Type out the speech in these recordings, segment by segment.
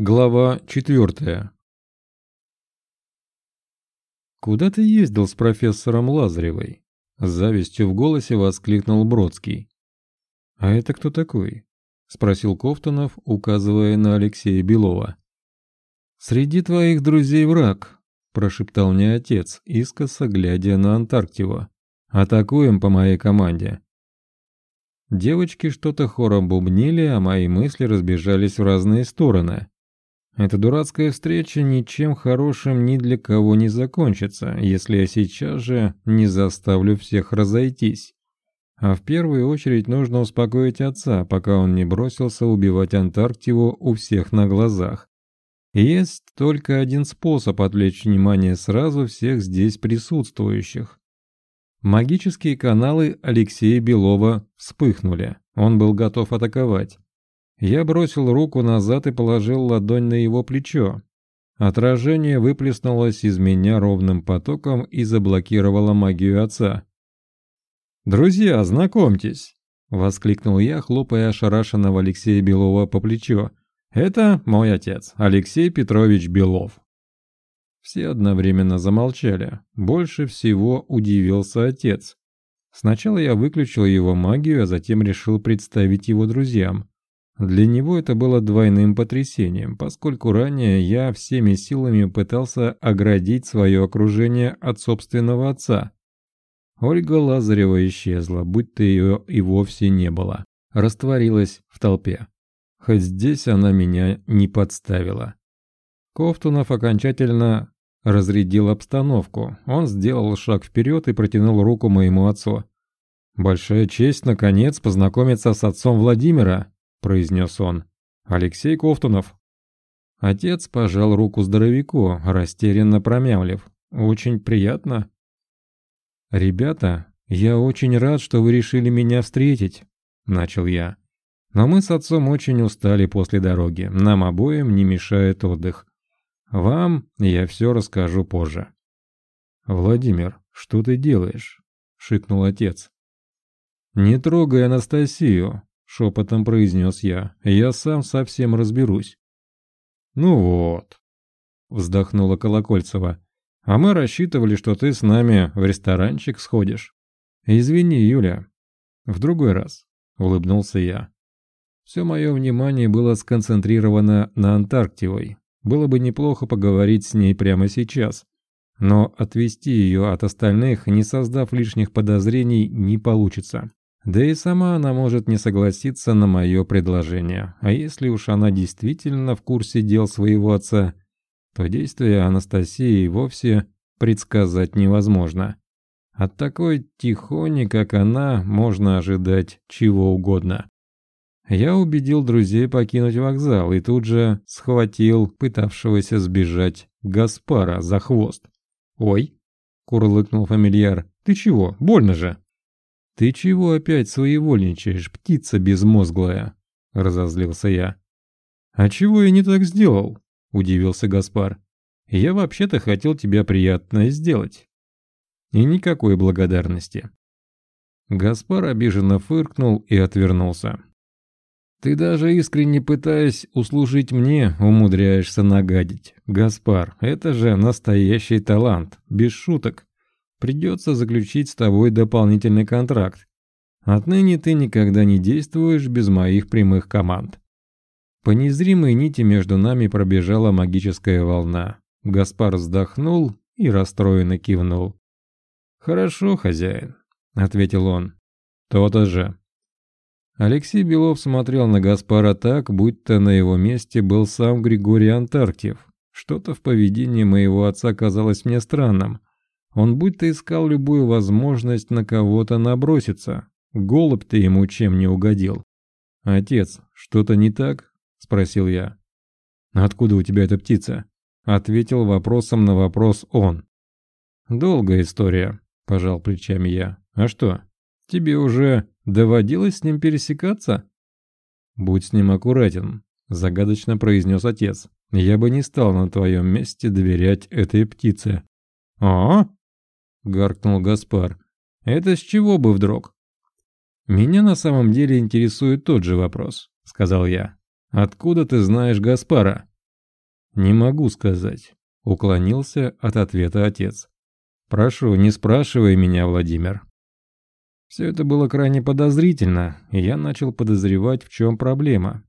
Глава четвертая. «Куда ты ездил с профессором Лазаревой?» С завистью в голосе воскликнул Бродский. «А это кто такой?» Спросил Кофтонов, указывая на Алексея Белова. «Среди твоих друзей враг», прошептал мне отец, искоса глядя на Антарктиду. «Атакуем по моей команде». Девочки что-то хором бубнили, а мои мысли разбежались в разные стороны. Эта дурацкая встреча ничем хорошим ни для кого не закончится, если я сейчас же не заставлю всех разойтись. А в первую очередь нужно успокоить отца, пока он не бросился убивать Антарктиду у всех на глазах. Есть только один способ отвлечь внимание сразу всех здесь присутствующих. Магические каналы Алексея Белова вспыхнули. Он был готов атаковать. Я бросил руку назад и положил ладонь на его плечо. Отражение выплеснулось из меня ровным потоком и заблокировало магию отца. «Друзья, знакомьтесь!» — воскликнул я, хлопая ошарашенного Алексея Белова по плечу. «Это мой отец, Алексей Петрович Белов». Все одновременно замолчали. Больше всего удивился отец. Сначала я выключил его магию, а затем решил представить его друзьям. Для него это было двойным потрясением, поскольку ранее я всеми силами пытался оградить свое окружение от собственного отца. Ольга Лазарева исчезла, будто ее и вовсе не было. Растворилась в толпе. Хоть здесь она меня не подставила. Ковтунов окончательно разрядил обстановку. Он сделал шаг вперед и протянул руку моему отцу. «Большая честь, наконец, познакомиться с отцом Владимира», — произнес он. «Алексей Ковтунов». Отец пожал руку здоровяку, растерянно промямлив. «Очень приятно». «Ребята, я очень рад, что вы решили меня встретить», — начал я. «Но мы с отцом очень устали после дороги. Нам обоим не мешает отдых. Вам я все расскажу позже». «Владимир, что ты делаешь?» — шикнул отец. «Не трогай Анастасию», шепотом произнес я. «Я сам совсем разберусь». «Ну вот», — вздохнула Колокольцева. «А мы рассчитывали, что ты с нами в ресторанчик сходишь». «Извини, Юля. В другой раз», — улыбнулся я. Все мое внимание было сконцентрировано на Антарктивой. Было бы неплохо поговорить с ней прямо сейчас. Но отвести ее от остальных, не создав лишних подозрений, не получится. Да и сама она может не согласиться на мое предложение. А если уж она действительно в курсе дел своего отца, то действия Анастасии вовсе предсказать невозможно. От такой тихони, как она, можно ожидать чего угодно. Я убедил друзей покинуть вокзал и тут же схватил пытавшегося сбежать Гаспара за хвост. «Ой!» — курлыкнул фамильяр. «Ты чего? Больно же!» «Ты чего опять своевольничаешь, птица безмозглая?» — разозлился я. «А чего я не так сделал?» — удивился Гаспар. «Я вообще-то хотел тебя приятное сделать». И никакой благодарности. Гаспар обиженно фыркнул и отвернулся. «Ты даже искренне пытаясь услужить мне, умудряешься нагадить. Гаспар, это же настоящий талант, без шуток. Придется заключить с тобой дополнительный контракт. Отныне ты никогда не действуешь без моих прямых команд. По незримой нити между нами пробежала магическая волна. Гаспар вздохнул и расстроенно кивнул. «Хорошо, хозяин», — ответил он. «То-то же». Алексей Белов смотрел на Гаспара так, будто на его месте был сам Григорий Антарктив. Что-то в поведении моего отца казалось мне странным. Он будто искал любую возможность на кого-то наброситься. Голубь-то ему чем не угодил. «Отец, что-то не так?» – спросил я. «Откуда у тебя эта птица?» – ответил вопросом на вопрос он. «Долгая история», – пожал плечами я. «А что, тебе уже доводилось с ним пересекаться?» «Будь с ним аккуратен», – загадочно произнес отец. «Я бы не стал на твоем месте доверять этой птице». «А?» Гаркнул Гаспар. «Это с чего бы вдруг?» «Меня на самом деле интересует тот же вопрос», — сказал я. «Откуда ты знаешь Гаспара?» «Не могу сказать», — уклонился от ответа отец. «Прошу, не спрашивай меня, Владимир». Все это было крайне подозрительно, и я начал подозревать, в чем проблема.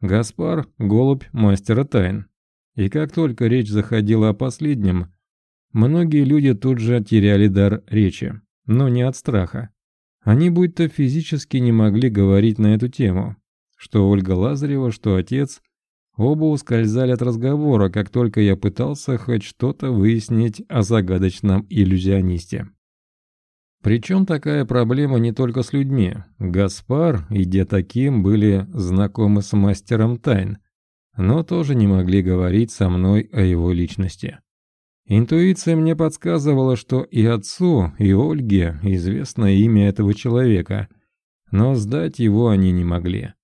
Гаспар – голубь мастера тайн. И как только речь заходила о последнем, многие люди тут же теряли дар речи, но не от страха. Они будто физически не могли говорить на эту тему, что Ольга Лазарева, что отец – Оба ускользали от разговора, как только я пытался хоть что-то выяснить о загадочном иллюзионисте. Причем такая проблема не только с людьми. Гаспар и Детаким были знакомы с мастером тайн, но тоже не могли говорить со мной о его личности. Интуиция мне подсказывала, что и отцу, и Ольге известно имя этого человека, но сдать его они не могли.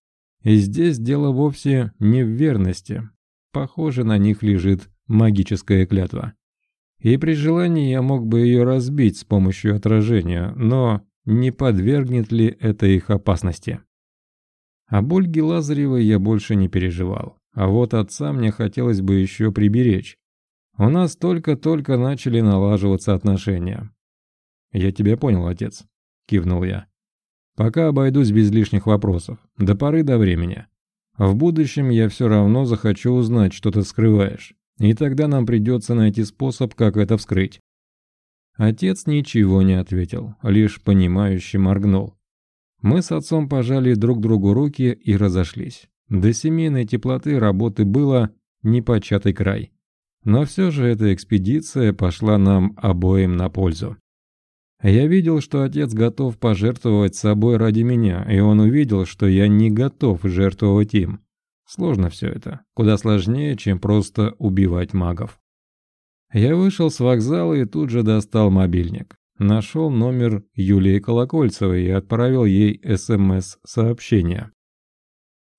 И здесь дело вовсе не в верности. Похоже, на них лежит магическая клятва. И при желании я мог бы ее разбить с помощью отражения, но не подвергнет ли это их опасности? Об Ольге Лазаревой я больше не переживал. А вот отца мне хотелось бы еще приберечь. У нас только-только начали налаживаться отношения. «Я тебя понял, отец», — кивнул я. Пока обойдусь без лишних вопросов. До поры до времени. В будущем я все равно захочу узнать, что ты скрываешь. И тогда нам придется найти способ, как это вскрыть. Отец ничего не ответил, лишь понимающе моргнул. Мы с отцом пожали друг другу руки и разошлись. До семейной теплоты работы было непочатый край. Но все же эта экспедиция пошла нам обоим на пользу. Я видел, что отец готов пожертвовать собой ради меня, и он увидел, что я не готов жертвовать им. Сложно все это. Куда сложнее, чем просто убивать магов. Я вышел с вокзала и тут же достал мобильник. Нашел номер Юлии Колокольцевой и отправил ей СМС-сообщение.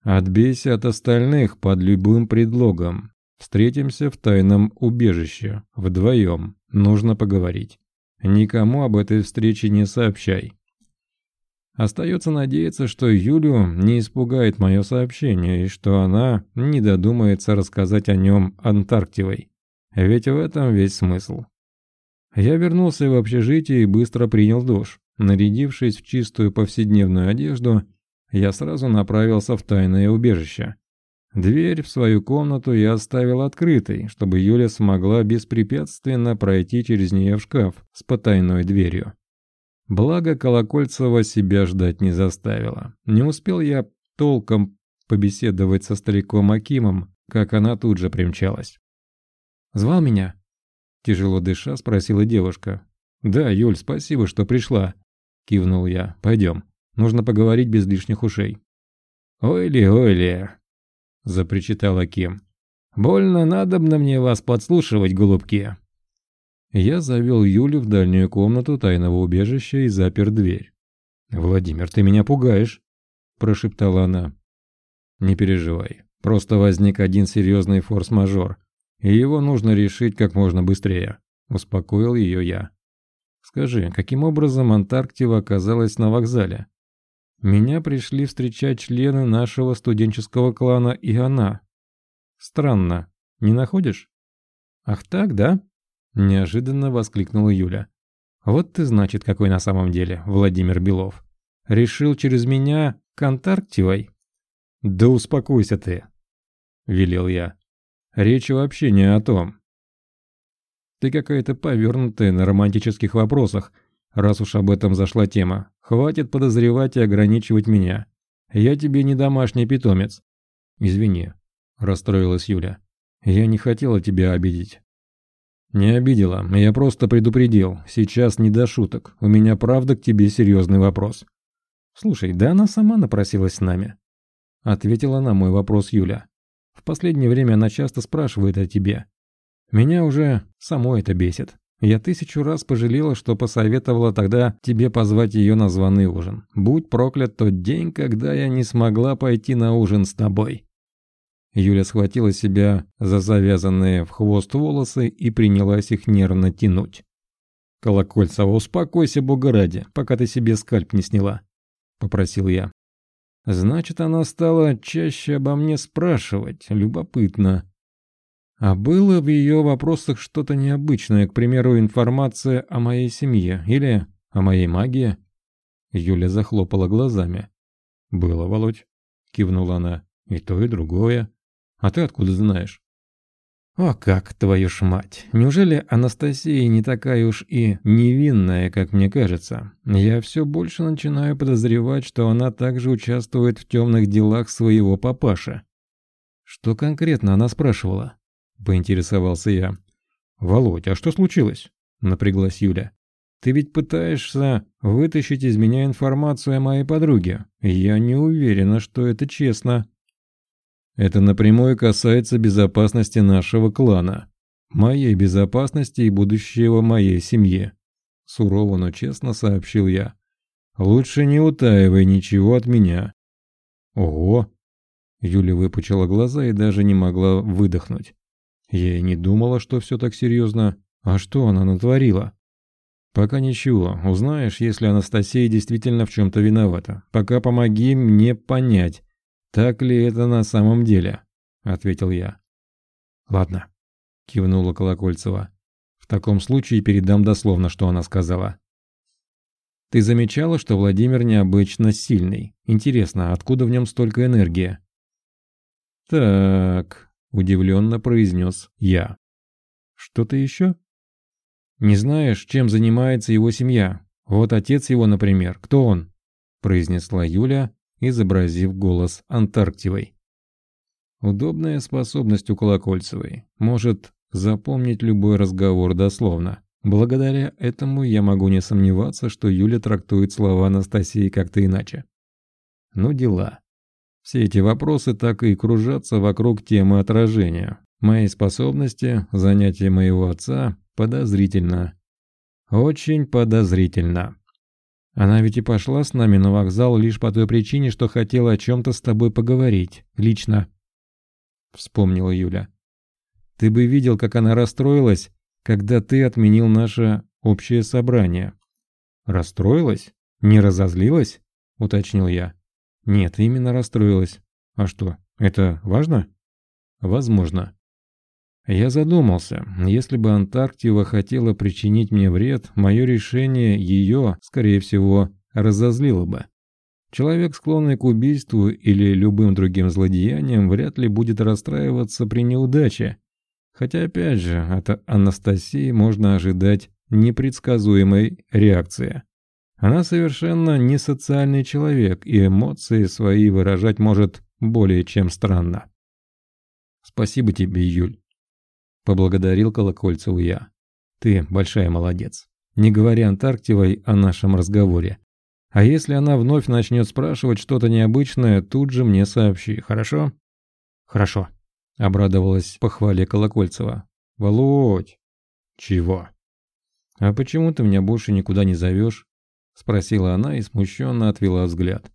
«Отбейся от остальных под любым предлогом. Встретимся в тайном убежище. Вдвоем. Нужно поговорить». Никому об этой встрече не сообщай. Остается надеяться, что Юлю не испугает мое сообщение и что она не додумается рассказать о нем Антарктивой. Ведь в этом весь смысл. Я вернулся в общежитие и быстро принял душ. Нарядившись в чистую повседневную одежду, я сразу направился в тайное убежище. Дверь в свою комнату я оставил открытой, чтобы Юля смогла беспрепятственно пройти через нее в шкаф с потайной дверью. Благо Колокольцева себя ждать не заставила. Не успел я толком побеседовать со стариком Акимом, как она тут же примчалась. «Звал меня?» Тяжело дыша, спросила девушка. «Да, Юль, спасибо, что пришла», — кивнул я. «Пойдем. Нужно поговорить без лишних ушей». «Ой-ли, ой-ли», — запричитала Ким. «Больно надобно мне вас подслушивать, голубки». Я завел Юлю в дальнюю комнату тайного убежища и запер дверь. «Владимир, ты меня пугаешь», — прошептала она. «Не переживай. Просто возник один серьезный форс-мажор, и его нужно решить как можно быстрее», — успокоил ее я. «Скажи, каким образом Антарктива оказалась на вокзале?» Меня пришли встречать члены нашего студенческого клана и она. Странно, не находишь? Ах так, да? Неожиданно воскликнула Юля. Вот ты, значит, какой на самом деле, Владимир Белов. Решил через меня к Антарктивой? Да успокойся ты, велел я. Речь вообще не о том. Ты какая-то повернутая на романтических вопросах, раз уж об этом зашла тема. Хватит подозревать и ограничивать меня. Я тебе не домашний питомец. Извини, расстроилась Юля. Я не хотела тебя обидеть. Не обидела, я просто предупредил. Сейчас не до шуток. У меня правда к тебе серьезный вопрос. Слушай, да она сама напросилась с нами. Ответила на мой вопрос Юля. В последнее время она часто спрашивает о тебе. Меня уже само это бесит. Я тысячу раз пожалела, что посоветовала тогда тебе позвать ее на званый ужин. Будь проклят тот день, когда я не смогла пойти на ужин с тобой». Юля схватила себя за завязанные в хвост волосы и принялась их нервно тянуть. «Колокольцева, успокойся, бога ради, пока ты себе скальп не сняла», — попросил я. «Значит, она стала чаще обо мне спрашивать. Любопытно. А было в ее вопросах что-то необычное, к примеру, информация о моей семье или о моей магии? Юля захлопала глазами. «Было, Володь», — кивнула она, — «и то, и другое. А ты откуда знаешь?» «О как, твою ж мать! Неужели Анастасия не такая уж и невинная, как мне кажется? Я все больше начинаю подозревать, что она также участвует в темных делах своего папаши». «Что конкретно она спрашивала?» – поинтересовался я. «Володь, а что случилось?» – напряглась Юля. «Ты ведь пытаешься вытащить из меня информацию о моей подруге. Я не уверена, что это честно». Это напрямую касается безопасности нашего клана, моей безопасности и будущего моей семьи. Сурово, но честно сообщил я. Лучше не утаивай ничего от меня. Ого! Юля выпучила глаза и даже не могла выдохнуть. Я и не думала, что все так серьезно. А что она натворила? Пока ничего. Узнаешь, если Анастасия действительно в чем-то виновата. Пока помоги мне понять, «Так ли это на самом деле?» — ответил я. «Ладно», — кивнула Колокольцева. «В таком случае передам дословно, что она сказала». «Ты замечала, что Владимир необычно сильный? Интересно, откуда в нем столько энергии?» «Так», — удивленно произнес я. «Что-то еще?» «Не знаешь, чем занимается его семья? Вот отец его, например. Кто он?» произнесла Юля, изобразив голос Антарктивой. Удобная способность у Колокольцевой. Может запомнить любой разговор дословно. Благодаря этому я могу не сомневаться, что Юля трактует слова Анастасии как-то иначе. Ну дела. Все эти вопросы так и кружатся вокруг темы отражения. Мои способности, занятия моего отца подозрительно. Очень подозрительно. Она ведь и пошла с нами на вокзал лишь по той причине, что хотела о чем-то с тобой поговорить, лично. Вспомнила Юля. Ты бы видел, как она расстроилась, когда ты отменил наше общее собрание. Расстроилась? Не разозлилась? Уточнил я. Нет, именно расстроилась. А что, это важно? Возможно. Я задумался, если бы Антарктива хотела причинить мне вред, мое решение ее, скорее всего, разозлило бы. Человек, склонный к убийству или любым другим злодеяниям, вряд ли будет расстраиваться при неудаче. Хотя, опять же, от Анастасии можно ожидать непредсказуемой реакции. Она совершенно не социальный человек, и эмоции свои выражать может более чем странно. Спасибо тебе, Юль. Поблагодарил Колокольцеву я. Ты большая молодец. Не говори Антарктивой о нашем разговоре. А если она вновь начнет спрашивать что-то необычное, тут же мне сообщи, хорошо? Хорошо. Обрадовалась похвале Колокольцева. Володь. Чего? А почему ты меня больше никуда не зовешь? Спросила она и смущенно отвела взгляд.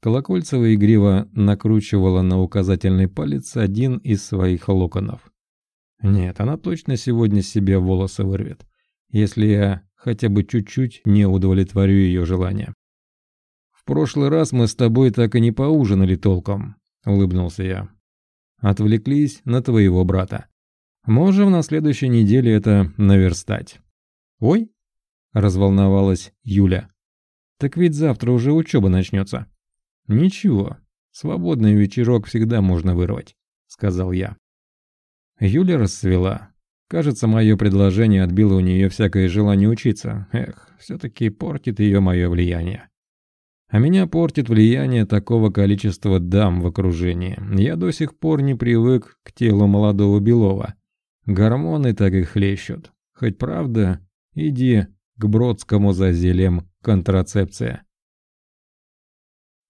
Колокольцева игриво накручивала на указательный палец один из своих локонов. Нет, она точно сегодня себе волосы вырвет, если я хотя бы чуть-чуть не удовлетворю ее желания. «В прошлый раз мы с тобой так и не поужинали толком», — улыбнулся я. «Отвлеклись на твоего брата. Можем на следующей неделе это наверстать». «Ой?» — разволновалась Юля. «Так ведь завтра уже учеба начнется». «Ничего, свободный вечерок всегда можно вырвать», — сказал я. Юля расцвела. Кажется, мое предложение отбило у нее всякое желание учиться. Эх, все-таки портит ее мое влияние. А меня портит влияние такого количества дам в окружении. Я до сих пор не привык к телу молодого Белова. Гормоны так и хлещут. Хоть правда, иди к Бродскому за зельем контрацепция.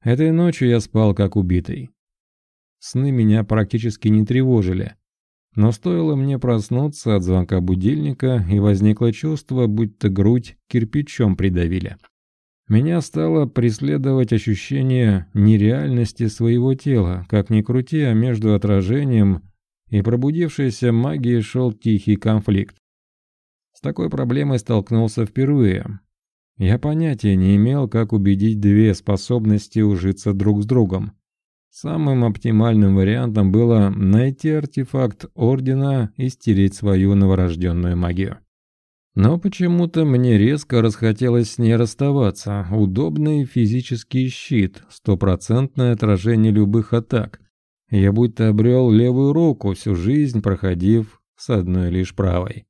Этой ночью я спал как убитый. Сны меня практически не тревожили. Но стоило мне проснуться от звонка будильника, и возникло чувство, будто грудь кирпичом придавили. Меня стало преследовать ощущение нереальности своего тела, как ни крути, а между отражением и пробудившейся магией шел тихий конфликт. С такой проблемой столкнулся впервые. Я понятия не имел, как убедить две способности ужиться друг с другом. Самым оптимальным вариантом было найти артефакт Ордена и стереть свою новорожденную магию. Но почему-то мне резко расхотелось с ней расставаться. Удобный физический щит, стопроцентное отражение любых атак. Я будто обрел левую руку, всю жизнь проходив с одной лишь правой.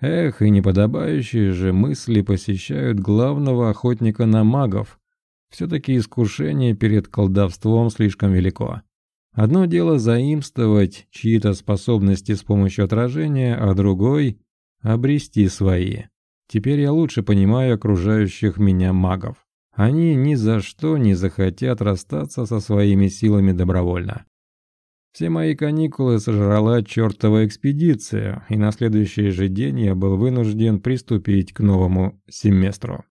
Эх, и неподобающие же мысли посещают главного охотника на магов. Все-таки искушение перед колдовством слишком велико. Одно дело заимствовать чьи-то способности с помощью отражения, а другой обрести свои. Теперь я лучше понимаю окружающих меня магов. Они ни за что не захотят расстаться со своими силами добровольно. Все мои каникулы сожрала чертова экспедиция, и на следующий же день я был вынужден приступить к новому семестру.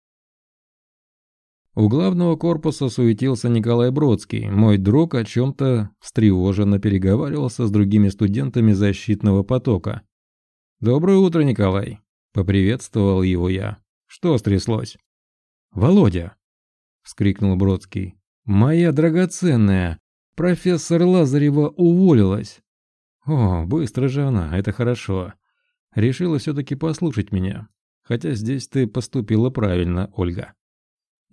У главного корпуса суетился Николай Бродский. Мой друг о чем-то встревоженно переговаривался с другими студентами защитного потока. «Доброе утро, Николай!» — поприветствовал его я. «Что стряслось?» «Володя!» — вскрикнул Бродский. «Моя драгоценная! Профессор Лазарева уволилась!» «О, быстро же она, это хорошо. Решила все-таки послушать меня. Хотя здесь ты поступила правильно, Ольга».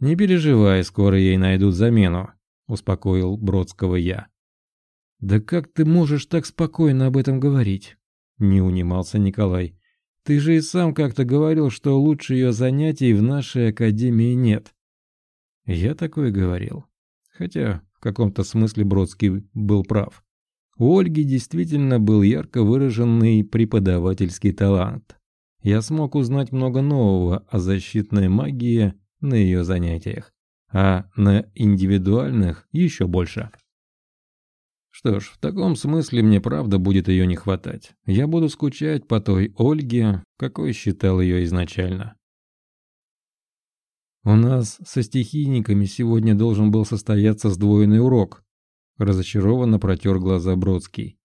«Не переживай, скоро ей найдут замену», — успокоил Бродского я. «Да как ты можешь так спокойно об этом говорить?» Не унимался Николай. «Ты же и сам как-то говорил, что лучше ее занятий в нашей академии нет». Я такое говорил. Хотя каком-то смысле Бродский был прав. У Ольги действительно был ярко выраженный преподавательский талант. Я смог узнать много нового о защитной магии на ее занятиях, а на индивидуальных еще больше. Что ж, в таком смысле мне правда будет ее не хватать. Я буду скучать по той Ольге, какой считал ее изначально. У нас со стихийниками сегодня должен был состояться сдвоенный урок. Разочарованно протер глаза Бродский.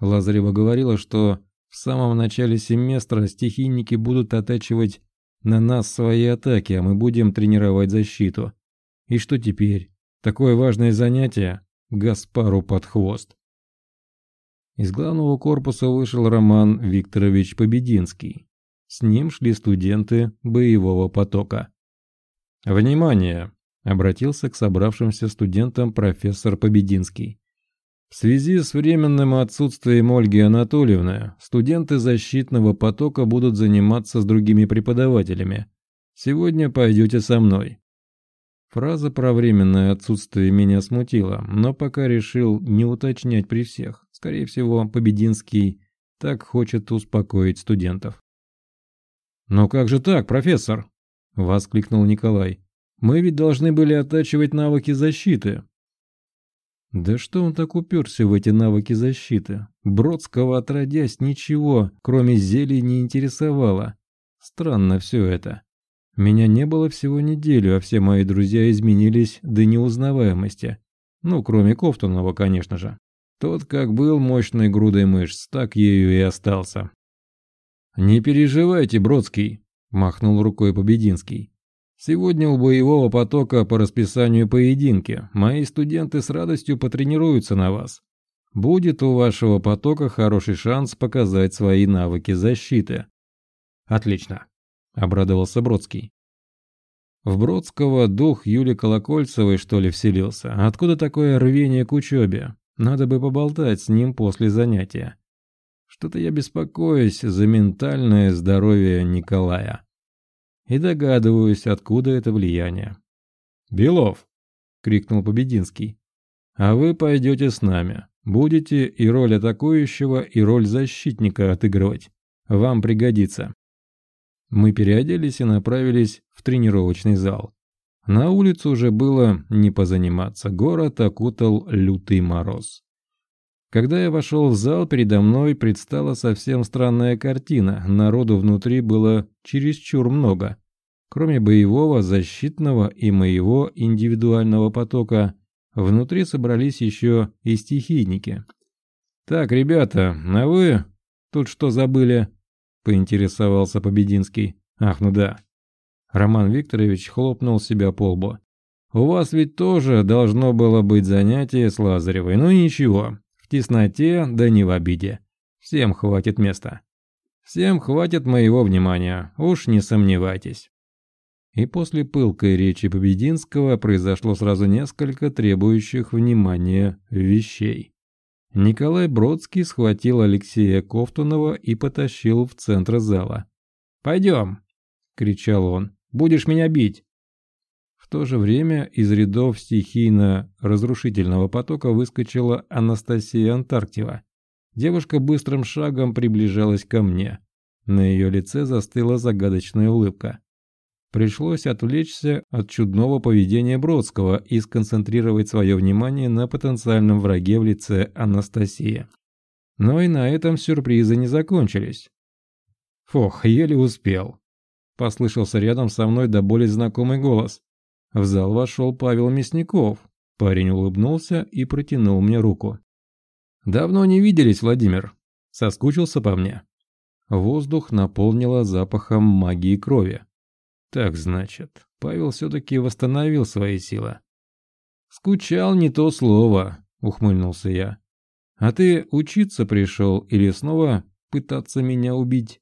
Лазарева говорила, что в самом начале семестра стихийники будут оттачивать на нас свои атаки, а мы будем тренировать защиту. И что теперь? Такое важное занятие? Гаспару под хвост. Из главного корпуса вышел Роман Викторович Побединский. С ним шли студенты боевого потока. «Внимание!» – обратился к собравшимся студентам профессор Побединский. В связи с временным отсутствием Ольги Анатольевны, студенты защитного потока будут заниматься с другими преподавателями. Сегодня пойдете со мной. Фраза про временное отсутствие меня смутила, но пока решил не уточнять при всех. Скорее всего, Побединский так хочет успокоить студентов. «Но как же так, профессор?» – воскликнул Николай. «Мы ведь должны были оттачивать навыки защиты». Да что он так уперся в эти навыки защиты? Бродского отродясь ничего, кроме зелий, не интересовало. Странно все это. Меня не было всего неделю, а все мои друзья изменились до неузнаваемости. Ну, кроме Кофтунова, конечно же. Тот, как был мощной грудой мышц, так ею и остался. «Не переживайте, Бродский», – махнул рукой Побединский. «Сегодня у боевого потока по расписанию поединки. Мои студенты с радостью потренируются на вас. Будет у вашего потока хороший шанс показать свои навыки защиты». «Отлично», — обрадовался Бродский. В Бродского дух Юли Колокольцевой, что ли, вселился? Откуда такое рвение к учебе? Надо бы поболтать с ним после занятия. Что-то я беспокоюсь за ментальное здоровье Николая. И догадываюсь, откуда это влияние. «Белов!» — крикнул Побединский. «А вы пойдете с нами. Будете и роль атакующего, и роль защитника отыгрывать. Вам пригодится». Мы переоделись и направились в тренировочный зал. На улице уже было не позаниматься, город окутал лютый мороз. Когда я вошел в зал, передо мной предстала совсем странная картина. Народу внутри было чересчур много. Кроме боевого, защитного и моего индивидуального потока, внутри собрались еще и стихийники. «Так, ребята, а вы тут что забыли?» поинтересовался Побединский. Ах, ну да. Роман Викторович хлопнул себя по лбу. У вас ведь тоже должно было быть занятие с Лазаревой, ну ничего, в тесноте, да не в обиде. Всем хватит места. Всем хватит моего внимания, уж не сомневайтесь. И после пылкой речи Побединского произошло сразу несколько требующих внимания вещей. Николай Бродский схватил Алексея Ковтунова и потащил в центр зала. «Пойдем!» — кричал он. «Будешь меня бить!» В то же время из рядов стихийно-разрушительного потока выскочила Анастасия Антарктива. Девушка быстрым шагом приближалась ко мне. На ее лице застыла загадочная улыбка. Пришлось отвлечься от чудного поведения Бродского и сконцентрировать свое внимание на потенциальном враге в лице Анастасии. Но и на этом сюрпризы не закончились. Фух, еле успел. Послышался рядом со мной до боли знакомый голос. В зал вошел Павел Мясников. Парень улыбнулся и протянул мне руку. «Давно не виделись, Владимир. Соскучился по мне». Воздух наполнило запахом магии крови. Так значит, Павел все-таки восстановил свои силы. «Скучал не то слово», — ухмыльнулся я. «А ты учиться пришел или снова пытаться меня убить?»